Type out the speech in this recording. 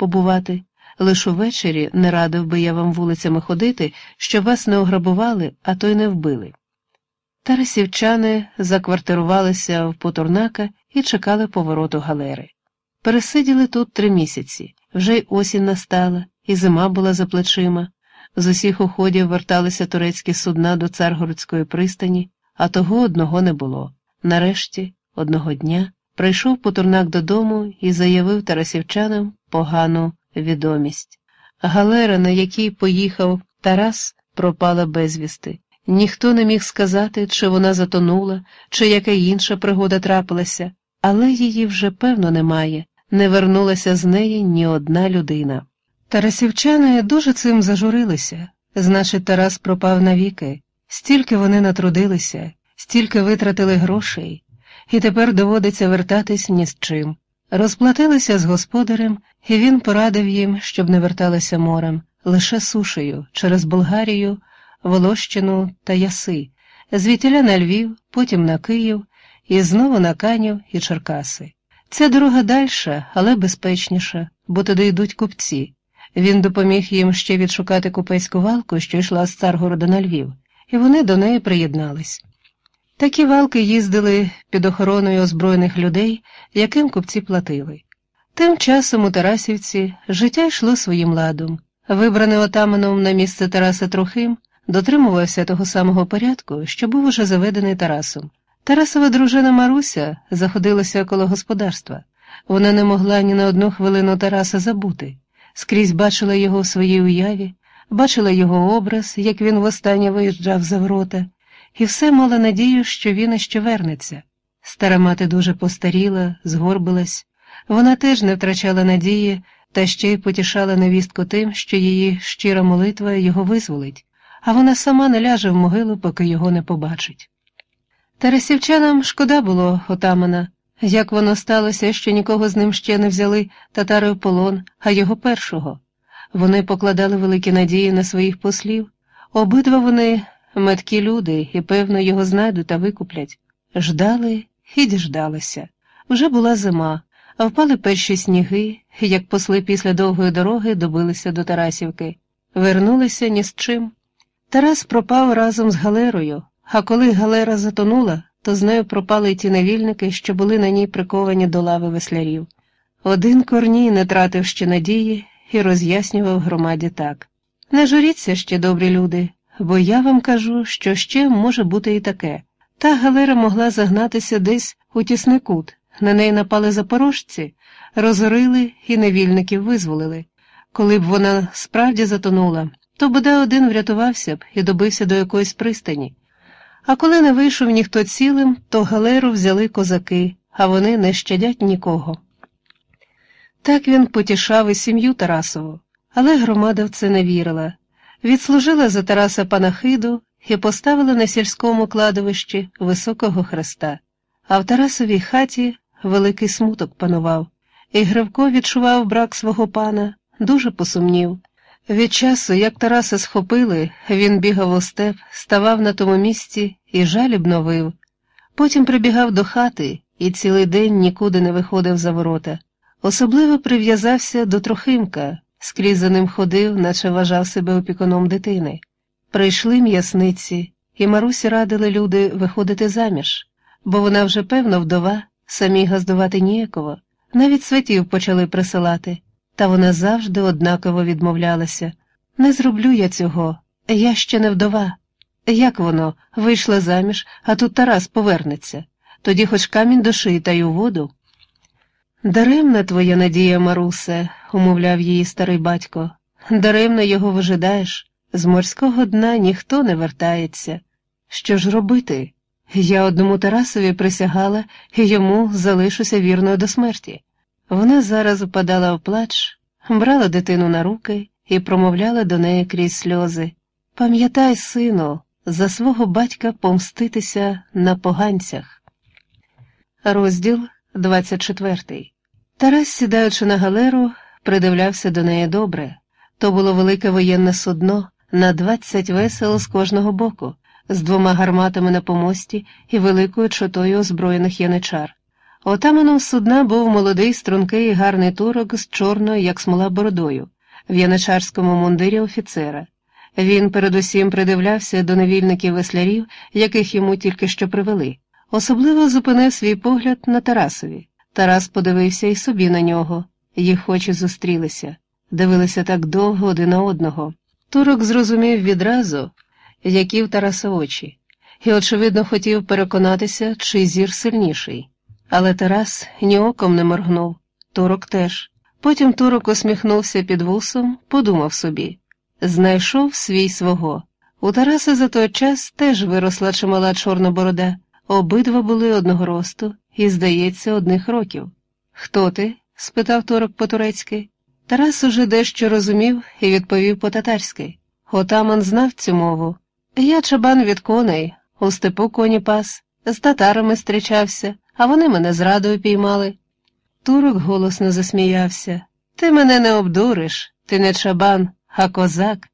побувати. Лиш увечері не радив би я вам вулицями ходити, щоб вас не ограбували, а то й не вбили. Тарасівчани заквартирувалися в Потурнака і чекали повороту галери. Пересиділи тут три місяці, вже й осінь настала, і зима була за плечима. З усіх уходів верталися турецькі судна до царгородської пристані, а того одного не було. Нарешті, одного дня, прийшов Потурнак додому і заявив тарасівчанам погану відомість. Галера, на якій поїхав Тарас, пропала безвісти. Ніхто не міг сказати, чи вона затонула, чи яка інша пригода трапилася, але її вже певно немає, не вернулася з неї ні одна людина. Тарасівчани дуже цим зажурилися, значить, Тарас пропав навіки, стільки вони натрудилися, стільки витратили грошей, і тепер доводиться вертатись ні з чим. Розплатилися з господарем, і він порадив їм, щоб не верталися морем, лише сушею через Болгарію, Волощину та Яси, звідтіля на Львів, потім на Київ, і знову на Канів і Черкаси. Ця дорога дальша, але безпечніша, бо туди йдуть купці. Він допоміг їм ще відшукати купецьку валку, що йшла з Царгорода на Львів, і вони до неї приєднались. Такі валки їздили під охороною озброєних людей, яким купці платили. Тим часом у Тарасівці життя йшло своїм ладом. Вибраний отаманом на місце Тараса Трохим, дотримувався того самого порядку, що був уже заведений Тарасом. Тарасова дружина Маруся заходилася коло господарства. Вона не могла ні на одну хвилину Тараса забути, скрізь бачила його в своїй уяві, бачила його образ, як він востаннє виїжджав за ворота і все мала надію, що він іще вернеться. Стара мати дуже постаріла, згорбилась, вона теж не втрачала надії та ще й потішала невістку тим, що її щира молитва його визволить, а вона сама не ляже в могилу, поки його не побачить. Тарасівчанам шкода було отамана, як воно сталося, що нікого з ним ще не взяли татари в полон, а його першого. Вони покладали великі надії на своїх послів, обидва вони Меткі люди і, певно, його знайдуть та викуплять. Ждали і діждалися. Вже була зима, а впали перші сніги, як посли після довгої дороги добилися до Тарасівки. Вернулися ні з чим. Тарас пропав разом з галерою, а коли галера затонула, то з нею пропали й ті невільники, що були на ній приковані до лави веслярів. Один корній не тратив ще надії і роз'яснював громаді так Не журіться ще, добрі люди бо я вам кажу, що ще може бути і таке. Та галера могла загнатися десь у тісний кут, на неї напали запорожці, розорили і невільників визволили. Коли б вона справді затонула, то бодай один врятувався б і добився до якоїсь пристані. А коли не вийшов ніхто цілим, то галеру взяли козаки, а вони не щадять нікого. Так він потішав і сім'ю Тарасову, але громада в це не вірила відслужила за Тараса панахиду і поставила на сільському кладовищі високого хреста, а в Тарасовій хаті великий смуток панував, і Гривко відчував брак свого пана, дуже посумнів. Від часу, як Тараса схопили, він бігав у степ, ставав на тому місці і жалібно вив. Потім прибігав до хати і цілий день нікуди не виходив за ворота. Особливо прив'язався до Трохимка, скрізь за ним ходив, наче вважав себе опікуном дитини. Прийшли м'ясниці, і Марусі радили люди виходити заміж, бо вона вже певно вдова, самій газдувати ніяково, навіть святів почали присилати, та вона завжди однаково відмовлялася. Не зроблю я цього, я ще не вдова. Як воно вийшла заміж, а тут Тарас повернеться, тоді хоч камінь до шиї та й у воду. Даремна твоя надія, Марусе, умовляв її старий батько, даремно його вижидаєш, з морського дна ніхто не вертається. Що ж робити? Я одному Тарасові присягала і йому залишуся вірною до смерті. Вона зараз впадала в плач, брала дитину на руки і промовляла до неї крізь сльози Пам'ятай, сину, за свого батька помститися на поганцях. Розділ 24 Тарас, сідаючи на галеру, придивлявся до неї добре. То було велике воєнне судно на двадцять весел з кожного боку, з двома гарматами на помості і великою чотою озброєних яничар. Отаманом судна був молодий стрункий і гарний турок з чорною, як смола бородою, в яничарському мундирі офіцера. Він передусім придивлявся до невільників веслярів, яких йому тільки що привели. Особливо зупинив свій погляд на Тарасові. Тарас подивився і собі на нього. Їх очі зустрілися, дивилися так довго один на одного. Турок зрозумів відразу, які в Тараса очі, і, очевидно, хотів переконатися, чий зір сильніший. Але Тарас ні оком не моргнув, турок теж. Потім турок усміхнувся під вусом, подумав собі знайшов свій свого. У Тараса за той час теж виросла чимала чорна борода, обидва були одного росту і, здається, одних років. Хто ти? спитав турок по-турецьки. Тарас уже дещо розумів і відповів по-татарськи. Отаман знав цю мову. Я чабан від коней, у степу коні пас, з татарами зустрічався, а вони мене зрадою піймали. Турок голосно засміявся. Ти мене не обдуриш, ти не чабан, а козак,